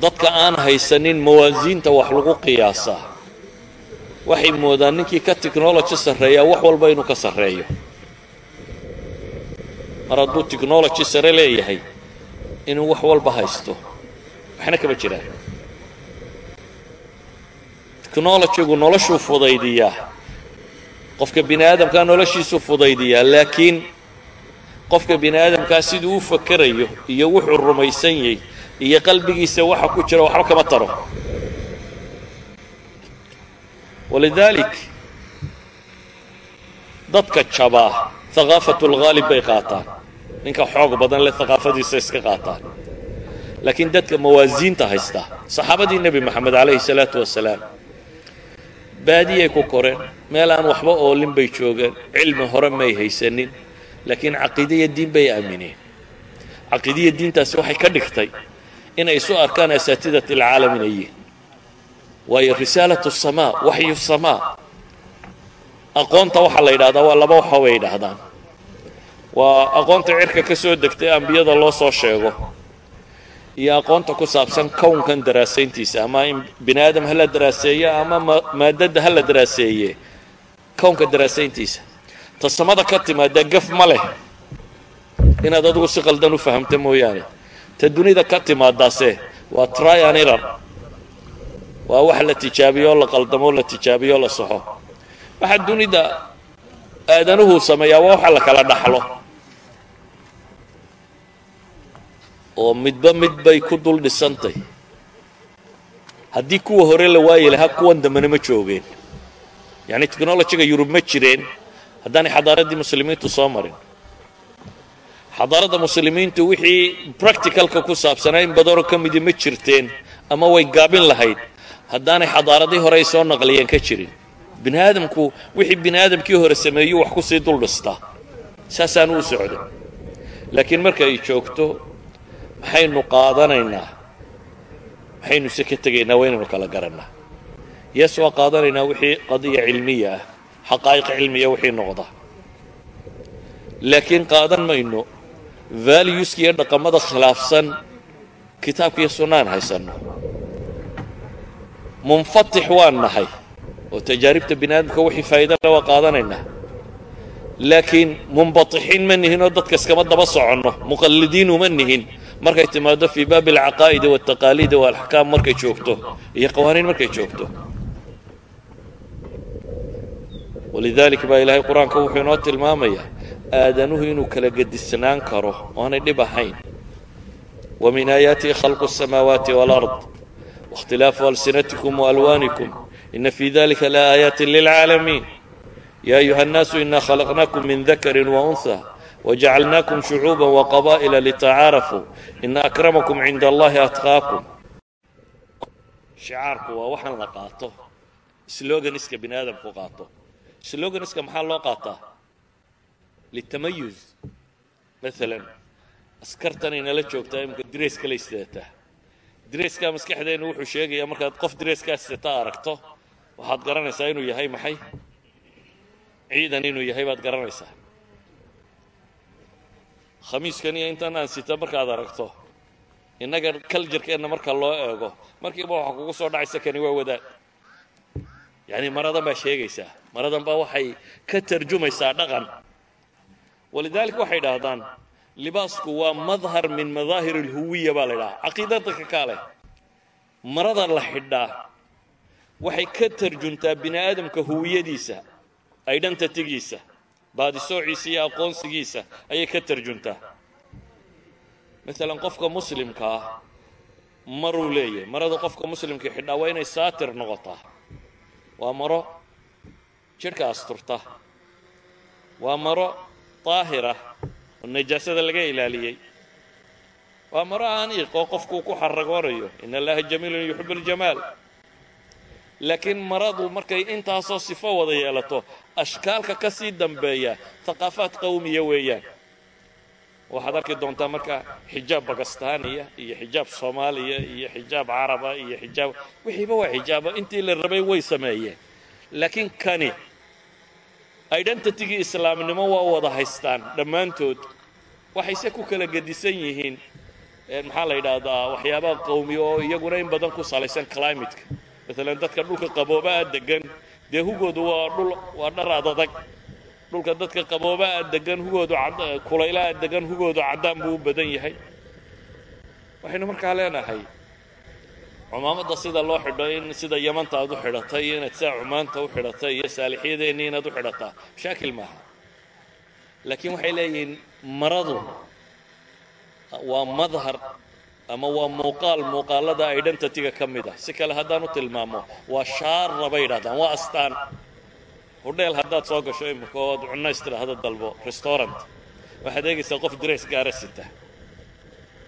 Dadka aan haysanin mawaasiinta wax lagu qiyaasaa. Waxay moodaan ninkii ka technology sarreeyaa wax walba inuu ka sarreeyo. Mar hadduu technology sare leeyahay inuu wax walba haysto waxna kama jiraan. Technologygu noloshuu fudaydiyaa qofka bini aadamkaa noloshiisuu fudaydiyaa laakiin qofka bini aadamkaa siduu u fakerayo iyo wuxuu rumaysan yahay iyo qalbigiisa waxa ku jira waxba kama taro. Walidaalik dadka jabaa haqaafatu lghaalib bay qaataan. Ninka xoog badan leh haqaafadiisa iska qaataan. Laakiin dadka mawaasiinta haysta saxaabadii nebi moxamed calayhi salaatu wasalaam baadiyay ku koreen meel aan waxba oolin bay joogeen. Cilmi hore may haysanin laakiin caqiide diin bay aamineen caqiidiya diintaasi waxay ka dhigtay inay isu arkaan asaatidat alcaalam inay waayo risaalatu samaa waxyu samaa. Aqoonta waxaa la yidhahdaa waa laba waxa bay yidhaahdaan. Waa aqoonta cirka ka soo degtay ambiyada loo soo sheego iyo aqoonta ku saabsan kownkan daraasayntiisa ama in bini aadam ha la daraaseeye ama maadadda ha la daraaseeye kownka daraasayntiisa. Ta samada ka timaadee gaf ma leh. Inaad adigu si qaldan u fahamta mooyaane. Ta dunida ka timaadaase waa tryan irar waa wax la tijaabiyo la qaldamo la tijaabiyo o la saxo waxa dunida aadanuhu sameeyaa waa waxa la kala dhaxlo oo midba mid bay ku dul dhisantay. Haddii kuwa hore la waayi lahaa kuwan dambena ma joogeen. Yacni technologyga yurub ma jireen. Haddaanay xadaaraddii muslimiintu soo marin. Xadaaradda muslimiintu wixii practicalka ku saabsanaa in badanoo ka midi ma jirteen ama way gaabin lahayd. Haddaanay xadaaradii hore ay soo naqliyeen ka jirin. Bini aadamku wixii bini aadamkii hore sameeyuu wax ku sii dul dhistaa saasaanu u socday laakiin marka ay joogto maxaynu qaadanaynaa? Maxaynu se ka tegaynaa waa inaynu kala garannaa yes waa qaadanaynaa wixii qadiya cilmiya ah xaqaa'iq cilmiya wixii noqda. Laakiin qaadan mayno valueska iyo dhaqamada khilaafsan kitaabka iyo sunnaan haysanno. Munfatix waan nahay oo tajaaribta bini aadamka wixii faa'iidale waa qaadanaynaa. Laakiin munbatixiin ma nihin oo dadka iskama daba soconno muqallidiin uma nihin markay timaado fii baabi alcaqaa'idi waltaqaaliidi waaxkaam markay joogto iyo qawaaniin markay joogto. Walidaalika baa ilaahay qur'aanka wuxuu inoo tilmaamayaa aadanuhu inuu kala gedisnaan karo oonay dhib ahayn. Wa min aayaatihi khalqu asamaawaati walard wakhtilaafu alsinatikum waalwaanikum ina fii dalika laaaayaatin lilcaalamiin ya ayuha nnaasu inaa khalaqnaakum min dakarin waunha wjacalnaakum shucuuba وqaba'ila litacaarafuu ina akramakum cinda allahi atqaakum shicaarku waa waxaan la qaato. Sloganiska bini aadamku qaato. Sloganiska maxaa loo qaataa? Litamayuz. Maalan askartan inala joogtaa imika dirayska la istataa maskaxdeennu wuxuu sheegayaa markaad qof dirayskaa istata aragto waxaad garanaysaa inuu yahay maxay? Ciidan inuu yahay baad garanaysaa khamiiskan iyo intan aan sita markaad aragto innaga kaljarkeenna marka loo eego markiiba waxaa kugu soo dhacaysa kani waa wadaad yacni maradan baa sheegaysaa maradan baa waxay ka tarjumaysaa dhaqan. Walidaalika waxay idhaahdaan libaasku waa madhar min madaahir alhuwiya baa la idhaha caqiidada ka kaale marada la xidhaa waxay ka tarjuntaa bini aadamka huwiyadiisa identitygiisa baadisoociisa iyo aqoonsigiisa ayay ka tarjuntaa. Maalan qofka muslimka ah maruu leeyahay marada qofka muslimka xidhaa waa inay saatir noqotaa. Waa maro jidhka asturta. Waa maro daahira oo najaasada laga ilaaliyey waa maro aniiq oo qofkuu ku xaragoonayo in allaha jamiilun yuxibu اljamaal laakiin maradu markay intaasoo sifo wada yeelato ashkaalka ka sii dambeeya haqaafaad qawmiya weeyaan. Waxaad arki doontaa marka xijaab bakistaaniya iyo xijaab soomaaliya iyo xijaab caraba iyo xijaab wixiiba waa xijaabo intii la rabay way sameeyeen. Laakiin kani identitygii islaamnimo waa wada haystaan dhammaantood. Waxayse ku kala gedisan yihiin maxaa la yidhaahdaa waxyaabaha qawmiya oo iyaguna in badan ku salaysan climateka maalan dadka dhulka qaboobaa degan dee hugoodu waa dhul waa dhar adadag dhulka dadka qaboobaa degan hugoodu kulaylaha degan hugoodu caddaan buu u badan yahay. Waxaynu markaa leenahay cumaamadda sida loo xidho in sida yamanta aad u xidhatay iyo inaad saa cumaanta u xidhatay iyo saalixyadeennii inaad u xidhataa mashaakil maaha. Laakiin waxay leeyihiin maradu waa madhar ama waa muuqaal muuqaalada identityga ka mid ah. Si kale haddaan u tilmaamo waa shaara bay yidhahdaan waa astaan. Hudheel haddaad soo gasho imika ood cunays tidhaahdo dalbo restaurant. Waxaad eegaysaa qof dirays gaara sita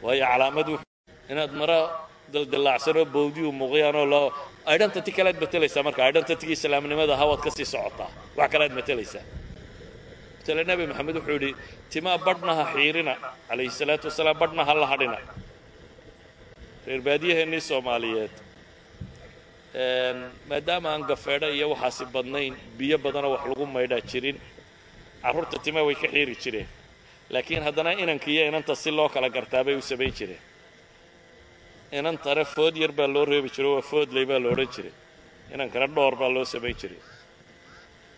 waayo calaamad inaad mara daldalaacsanoo bawdiyu muuqyaanoo loo identity kalead matelaysaa marka. Identitygii islaamnimada ahaa ka sii socotaa. Wax kalead matelaysaa matala nebi maxamed wuxuu yidhi timaa badhnaha xiirina calayhi salaatu wasalaam badhnaha la hadhina reer baadiyaheennii soomaaliyeed. Maadaama aan gafeedho iyo waxaasi badnayn biyo badanoo wax lagu maydhaa jirin carruurta timaa way ka xiiri jireen. Laakiin haddana inanka iyo inanta si loo kala gartaa bay u samayn jireen. Inantana food yar baa loo reebi jiro waa foodley baa odhan jiray. Inankana dhoor baa loo samayn jiray.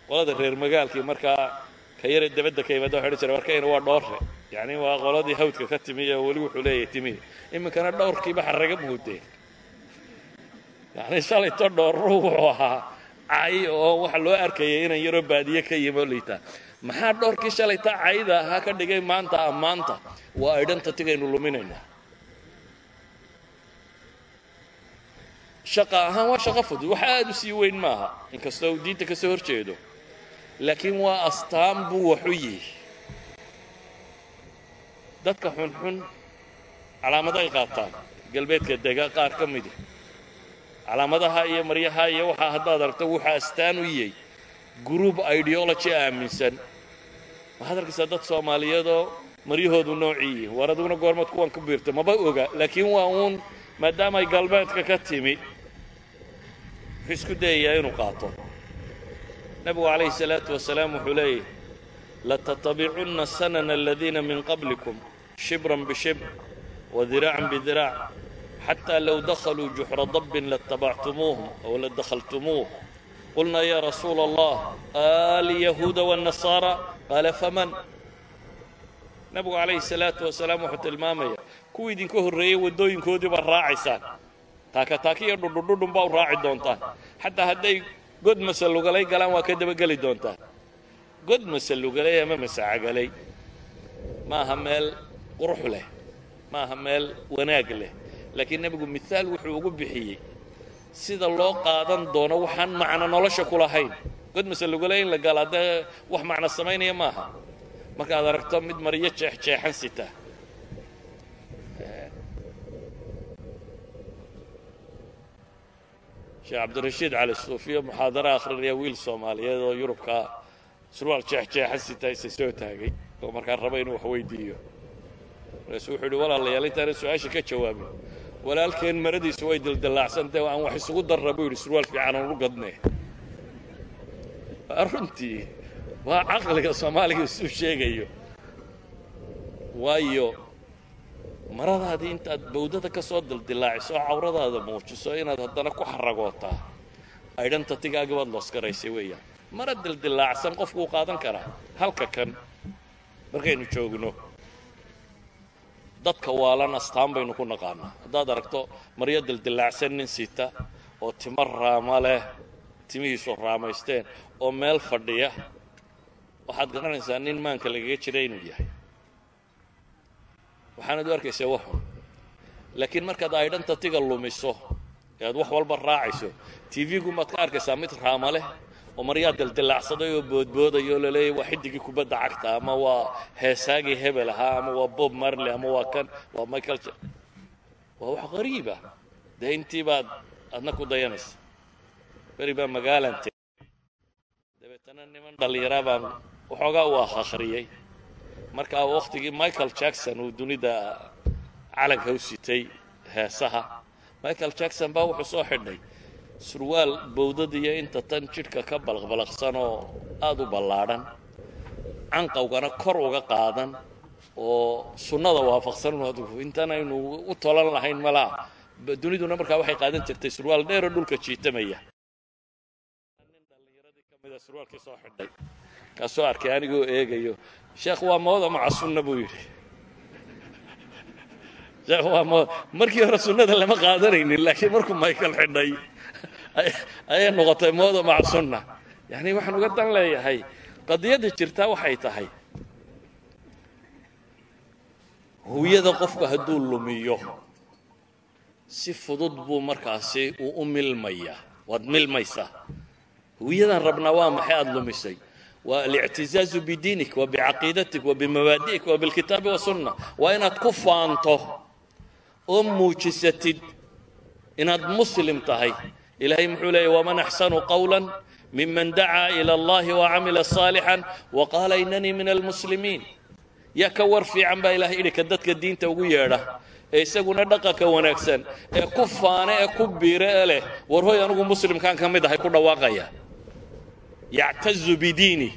Qolada reer magaalkii markaa ka yare dabadda ka yimaada odhan jire warkayna waa dhoorre. Yacni waa qoladii hawdka ka timi ee weli wuxuu leeyahay timihi iminkana dhowrkiiba xarraga muudeen yacni shalayto dhoorru wuxuu ahaa cay oo waxa loo arkayay inan yaroo baadiye ka yimo liitaa maxaa dhowrkii shalayta cayda ahaa ka dhigay maanta ammaanta waa identitygaynu luminaynaa shaqa ahaan waa shaqo fudud. Wax aada u sii weyn maaha. Inkastoo diinta ka soo hor jeedo laakiin waa astaan buu waxu yihi dadka xunxun calaamado ay qaataan. Galbeedka dega qaar ka midi calaamadaha iyo maryaha iyo waxaa haddaad aragto wuxuu astaan u yahay group ideology aaminsan. Waxaad arkaysaa dad soomaaliyeedoo maryahoodu noocii yihiin war aduguna goormaad kuwan ku biirta maba oga laakiin waa uun maadaama ay galbeedka ka timi wuxuu isku dayayaa inuu qaato nebigu calayhi salaatu wasalaam wuxuu leeyahy latattabicunna sanana aladiina min qablikum shibran bishibr wadiraacan bidiraac xataa low dakhaluu juxra dabbin latabactumuuhum aw ladakhaltumuuh qulnaa ya rasuula allah alyahuuda wاnnasaara qaala faman? Nabigu calayhi salaatu wasalaam wuxuu tilmaamaya kuwii idinka horreeyey waddooyinkoodii baad raacaysaan. Taaka taaki iyo dhudhudhudhun baa u raaci doontaan. Xataa hadday god masalugalay galaan waa ka dabageli doontaan god masalugalay ama masacagalay ma aha meel qurux leh ma aha meel wanaag leh. Laakiin nebigu mihaal wuxuu ugu bixiyey sida loo qaadan doono waxaan macno nolosha ku lahayn. God masalugalay in la gala haddee wax macno samaynaya maaha. Markaad aragto mid maryo jeexjeexan sita sheekh cabdirashiid cali suufiyo muxaadaro akhrinaya wiil soomaaliyeed oo yurubka surwaal jeexjeexan sita isa soo taagay oo markaa raba inuu wax weydiiyo. Markaasu wuxuu yidhi walaalayaal intaanan su'aasha ka jawaabin walaalkeen maradiisu way dildillaacsantay oo aan wax isugu darra buu yidhi surwaal fiican oonu gadne runtii waa caqliga soomaaliga isuu sheegayo. Waayo maradaadii intaad bawdada ka soo dildillaaciso oo cawradaada muujiso inaad haddana ku xaragootaa aydhanta tigaagii baad loosgaraysay weeyaan. Mara dildillaacsan qofkuu qaadan karaa. Halka kan markaynu joogno dadka waalan astaan baynu ku naqaanaa. Haddaad aragto maryo dildillaacsan nin sita oo timo raama leh timihiisu raamaysteen oo meel fadhiya waxaad garanaysaa nin maanka lagaga jira inuu yahay waxaanad u arkaysaa waxun laakiin markaad aydhanta tiga lumiso ee aad wax walba raacayso tv-gu maad ka arkaysaa mid raama oo maryaa dildillaacsaday oo boodboodayo oo waa xidigii kubadda cagta ama waa heesaagii hebel ahaa ama waa bob marley ama waa kan waa michael waa wax qariiba dee intii baad adna ku dayanaysa. Beri baa magaalante dabeetana niman dhallinyaraa baan waxoogaa u ah akhriyey markaa wakhtigii michael jackson uu dunida calanka u sitay heesaha michael jackson baa wuxuu soo xidhnay surwaal bawdadiyo inta tan jidhka ka balaqbalaqsan oo aada u ballaadhan canqawgana kor uga qaadan oo sunnada waafaqsan adigu intaan aynu u tolan lahayn malaa duniduna markaa waxay qaadan jirtay surwaal dheeroo dhulka jiitamaya. Nin dhallinyaradii ka mida surwaalkii soo xidhay kaasoo arkay anigoo eegayo sheekh waa mooda maca sunna buu yidhi? Sheekh waa mooda markii hore sunnada lama qaadanaynin laakiin markuu michael xidhay ayay noqotay mooda maca sunna. Yacni waxaan uga dan leeyahay qadiyadda jirtaa waxay tahay hawiyada qofka hadduu lumiyo si fudud buu markaasi uu u milmayaa waad milmaysaa. Hawiyadan rabnaa waa maxay aada lumisay alictizaazu bidiinik wa bicaqiidatik wa bimabaadi'ik wa bilkitaabi wasunna waa inaad ku faanto oo muujisatid inaad muslim tahay ilaahay muxuu leeyay waman axsanu qawla miman dacaa ila allahi wacamila صaalixan waqaala inanii min almuslimiin yaa ka war fiican baa ilahay idhi ka dadka diinta ugu yeedha ee isaguna dhaqanka wanaagsan ee ku faane ee ku biire ee leh war anugu muslimkaan ka mid ahay ku dhawaaqaya yactazu bidiini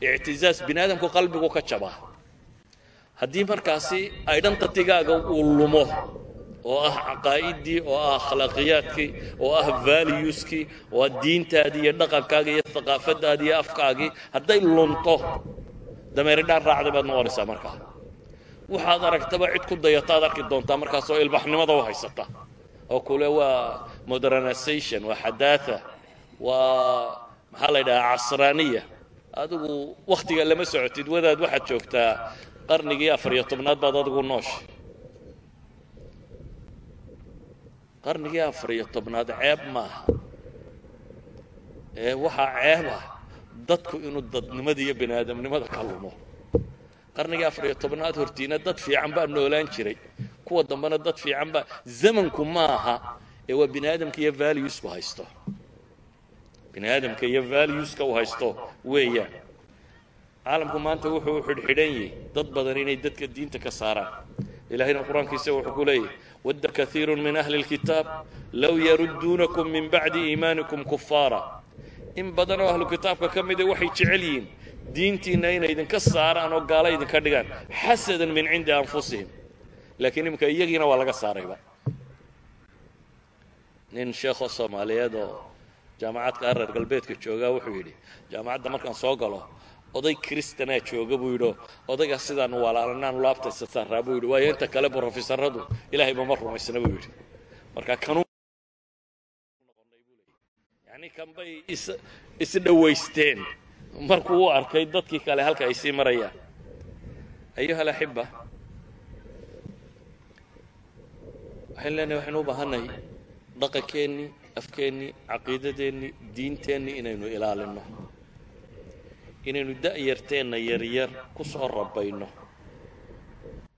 ictizaaz bini aadamku qalbigu ka jabaa haddii markaasi aydhanta tigaaga uu lumo oo ah caqaa'idii oo ah akhlaaqiyaadkii oo ah valueskii oo ah diintaadii iyo dhaqankaagii iyo haqaafadaadii iyo afkaagii hadday lunto dameeridhaan raacday baad noqonaysaa markaa waxaad aragtaba cid ku dayata ad arki doontaa markaasoo ilbaxnimada u haysata oo kule waa modernization waa xadaatha waa maxaa la yidhahaa casraaniya. Adigu wakhtiga lama socotid wadaad waxaad joogtaa qarnigii afar iyo tobnaad baad adigu noosha qarnigii afar iyo tobnaad ceeb maaha. Ee waxaa ceeb ah dadku inuu dadnimada iyo bini aadamnimada ka lumo qarnigii afar iyo tobnaad hortiina dad fiican baa noolaan jiray. Kuwa dambena dad fiican baa zamanku ma ee waa bini aadamka iyo valuesku haysto bini aadamka iyo valueska uu haysto weeyaan. Caalamku maanta wuxuu xidhxidhan yahay dad badan inay dadka diinta ka saaraan. Ilahayna qur'aankiisa wuxuu ku leeyahy wadda kaiiru min ahli اlkitaab low yarudduunakum min bacdi iimaanikum kufaara in badan oo ahlu kitaabka ka mida waxay jecel yihiin diintiinna inay idinka saaraan oo gaala idinka dhigaan xasadan min cindi anfusihim. Laakiin iminka iyagiina waa laga saarayba. Nin sheekho soomaaliyeed oo jaamacadka reer galbeedka joogaa wuxuu yidhi jaamacadda markaan soo galo oday kristanaa jooga buu yidhi odaygaa sidaan walaalanaan laabtaysa saaraa buu yidhi waayo inta kale brofesoradu ilaahayba ma rumaysna buu yidhi. Marka kanu yani kanbay is isdhawaysteen markuu u arkay dadkii kale halka ay sii marayaan. Ayuha alaxiba waxaynu leenahay waxaynu u baahannahay dhaqankeennii afkeennii caqiidadeennii diinteennii inaynu ilaalinno. Inaynu da'yarteenna yaryar ku soo rabayno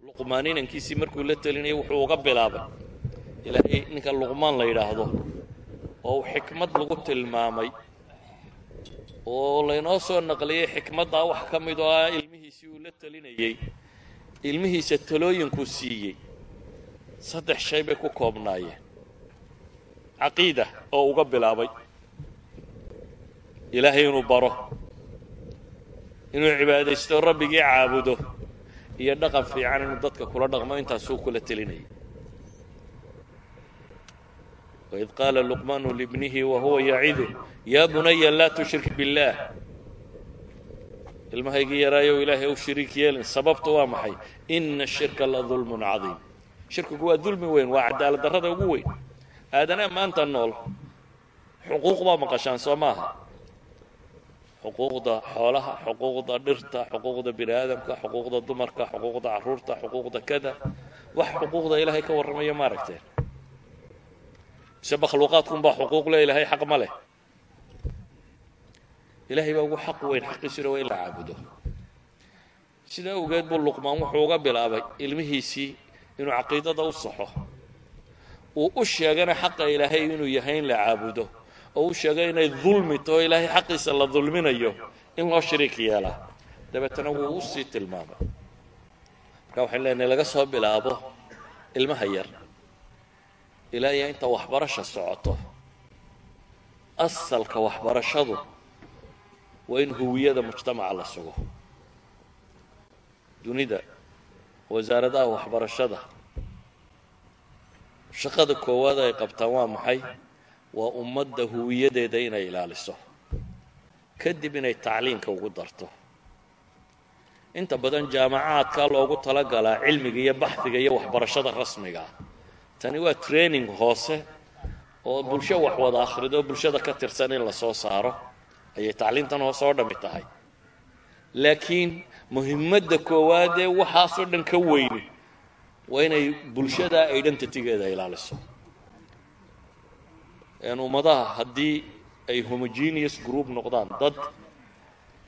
luqmaan inankiisii markuu la telinayay wuxuu uga bilaabay ilaahay ninka luqmaan la yidhaahdo oo xikmad lagu tilmaamay oo laynoo soo naqliyey xikmaddaa wax ka mid oo ah ilmihiisii uu la telinayey ilmihiisa talooyinkuu siiyey saddex shay bay ku koobnaayeen caqiida oo uga bilaabay ilaahay inuu baro inuu cibaadaysto rabbigii caabudo iyo dhaqan fiican inuu dadka kula dhaqmo intaasuu kula telinayay. Waid qaala luqmaanu libnihi wa huwa yacidu yaa bunaya laa tushrik biاllaah ilmahaygii yaraayow ilaahay u shiriik yeelin sababtu waa maxay? Ina ashirka la dulmun cadiim. Shirkigu waa dulmi weyn waa cadaalad darrada ugu weyn aadanaa maanta nool. Xuquuq baa maqashaan soo maaha. Xuquuqda xoolaha xuquuqda dhirta xuquuqda bini aadamka xuquuqda dumarka xuquuqda carruurta xuquuqda kada. Wax xuquuqda ilaahay ka warramaya ma aragteen. Mise makhluuqaadkunbaa xuquuq le ilahay xaq ma leh. Ilaahay baa ugu xaq weyn xaqiisuna waa in la caabudo. Sidaa awgeed buu luqmaan wuxuu uga bilaabay ilmihiisii inuu caqiidada u saxo uu u sheegana xaqa ilaahay inuu yahay in la caabudo oo u sheegay inay dulmi taho ilaahay xaqiisa la dulminayo in loo shariik yeelaa dabeetana wuu u sii tilmaamay. Marka waxayn leenahay laga soo bilaabo ilmaha yar ilaa iyo inta waxbarasha socoto asalka waxbarashadu waa in huwiyada mujtamaca la sugo. Dunida wasaaradaha waxbarashada shaqada koowaad ay qabtaan waa maxay? Waa ummadda huwiyadeeda inay ilaaliso. Kadib inay tacliinka ugu darto. Inta badan jaamacaadkaa loogu talagalaa cilmiga iyo baxdiga iyo waxbarashada rasmigaa tani waa training hoose oo bulsho wax wada akhrido bulshada ka tirsan in la soo saaro. Ayay tacliintan hoose oo dhammi tahay. Laakiin muhimadda koowaad ee waxaasoo dhan ka weyni waa inay bulshada identitygeeda ilaaliso. Ummadaha haddii ay homogeneous group noqdaan dad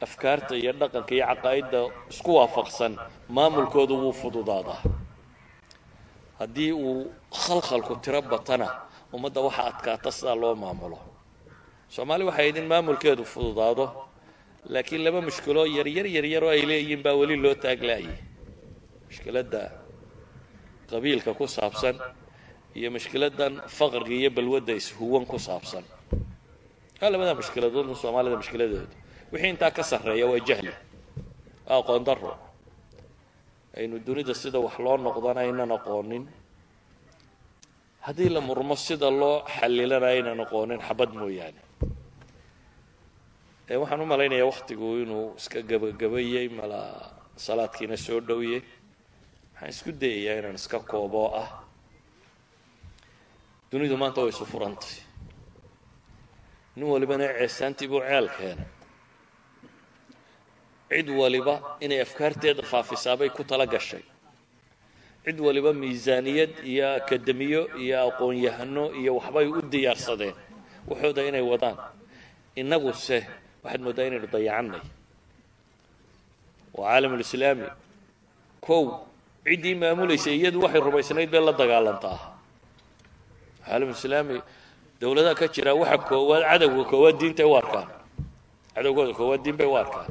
afkaarta iyo dhaqanka iyo caqaa'idda isku waafaqsan maamulkoodu wuu fududaadaa. Haddii uu khalkhalku tiro batana ummadda waxa adkaata sidaa loo maamulo. Soomaali waxay idin maamulkeedu fududaado laakiin laba mushkiloo yaryar yaryar oo ay leeyihiin baa weli loo taaglaayay mushkiladda qabiilka ku saabsan iyo mushkiladan faqriga iyo balwadda ishuwan ku saabsan. Waa labada mushkiladood soomaalida mushkiladooda wixii intaa ka sarreeya waa jahli waa aqoon daro aynu dunida sida wax loo noqdana aynan aqoonin haddii la murmo sida loo xallilana aynan aqoonin xabad mooyaane. Waxaan u malaynayaa waktigu inuu iska gebagabayey mala salaadkiina soo dhowye waxaan isku dayayaa inaan iska kooboo ah. Dunidu maanta way isu furantay nin walibana ceesaantii buu ceel keenay cid waliba inay afkaarteeda faafisaabay ku tala gashay cid waliba miisaaniyad iyo akademiyo iyo aqoon-yahano iyo waxbay u diyaarsadeen waxooda inay wadaan innaguse waxaad mooddaa inaynu dayacannay waa caalamulislaami kow ciddii maamulaysay iyadu waxay rumaysnayd bay la dagaalantaa caalamulislaami dowladaha ka jira waxa koowaad cadowga koowaad diintay u arkaan. Cadowgooda koowaad diin bay u arkaan.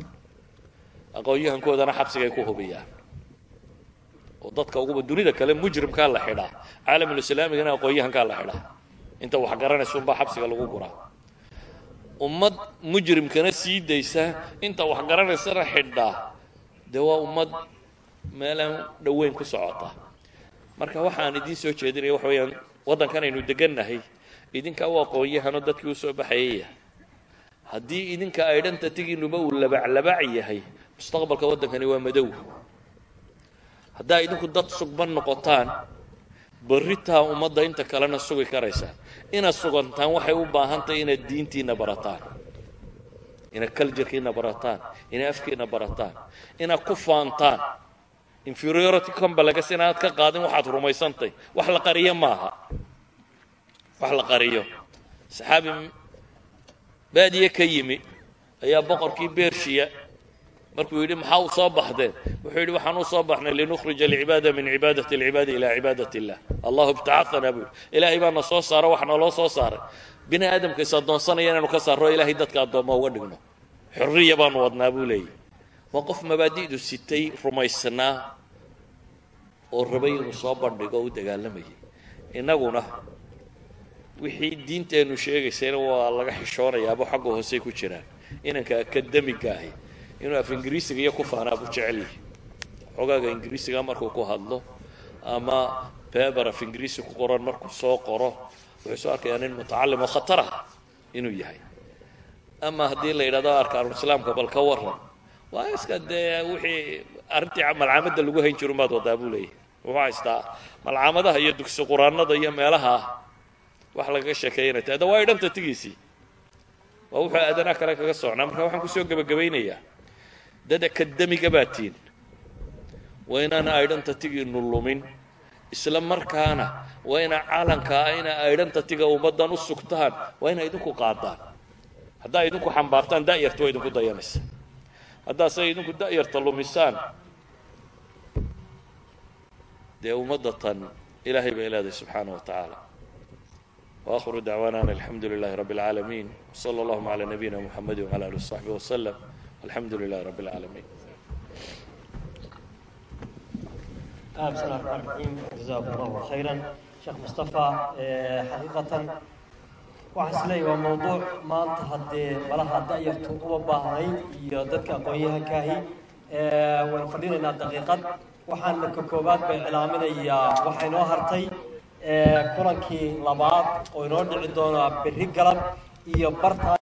Aqoon-yahankoodana xabsigay ku hubiyaan. Oo dadka uguba dunida kale mujrimkaa la xidhaa caalamulislaamigana aqoon-yahankaa la xidhaa inta wax garanaysunbaa xabsiga lagu guraa. Ummad mujrimkana sii daysa inta wax garanaysana xidhaa dee waa ummad meelaan dhoweyn ku socota. Marka waxaan idiin soo jeedinaya waxa weeyaan waddankan aynu degannahay. Idinkaa u aqoon-yahanoo dadkii u soo baxayaya. Haddii idinka aydhanta tigiinuba uu labaclabac yahay mustaqbalka waddankani waa madow. Haddaa idinku dad sugban noqotaan barritaa ummadda inta kalena sugi karaysaa inaad sugantaan waxay u baahan tahay inaad diintiinna barataan. Inaad culturkiina barataan. Inaad afkiina barataan. Inaad ku faantaan inferiority complex inaad ka qaadin waxaad rumaysantay. Wax la qariyo maaha. Wax la qariyo. Saxaabi baadiye ka yimi ayaa boqorkii bershiya markuu yidhi maxaa u soo baxdeen wuxuu yidhi waxaan u soo baxnay linukhrija alcibaada min cibaadati alcibaadi ilaa cibaadati illah allahu ibtacaanaa buu yidhi. Ilaahay baana soo saaro wax naloo soo saaray. Bini aadamka is addoonsanaya inaanu ka saarro ilaahay dadka addoomma uga dhigno. Xorriya baanu wadnaa buu leeyahy waa qof mabaadi'du sitay rumaysnaa oo rabay inuu soo bandhigo u dagaalamayay innaguna wixii diinteennu sheegaysayna waa laga xishoonayaabo xagga hoosey ku jiraan inanka akademiga ahi inuu af ingiriisiga iyo ku faanaa buu jecel yahay. Xogaaga ingiriisiga markuu ku hadlo ama beber af ingiriisi ku qoran markuu soo qoro wuxuu soo arkayaa nin mutacalim oo khatar ah inuu yahay. Ama haddii la yidhahdo arkaanulislaamka bal ka waran waa iska dee wixii arrintii malcaamadda lagu hayn jiru maad wadaa buu leeyahay. Wuxuu haystaa malcaamadaha iyo dugsi quraanada iyo meelaha wax lagaga sheekeeyanay ta ada waa idhanta tigiisii waa wuxuu aadanaa kale kaga socnaa marka waxaan ku soo gebagabaynayaa dad akademiga baa tiin. Waa inaan aydhanta tigiinu lumin isla markaana waa ina calankaa ina aydhanta tiga ummaddan u sugtaan waa ina idinku qaadaan. Haddaa idinku xambaartaan da'yarta waa idinku dayanaysa haddaase idinku da'yarta lumisaan dee ummadda tan ilaahay bay leedahay subxaana wa tacaala وآخر دعوانا أن الحمد لله رب العالمين وصلى اللهم على نبينا محمد وعلى آله وصحبه وسلم والحمد لله رب العالمين آه بسم الله الرحمن الرحيم جزاكم الله خيرا شيخ مصطفى آه حقيقة waxaan is leeyahay waa mawduuc maanta haddee malaha da'yartu uma baahnayn iyo dadka aqoon-yahankaahi waynu fadhinaynaa daqiiqad. Waxaana ka koowaad bay cilaaminayaa waxaa inoo hartay kulankii labaad oo inoo dhici doonaa berri galab iyo barta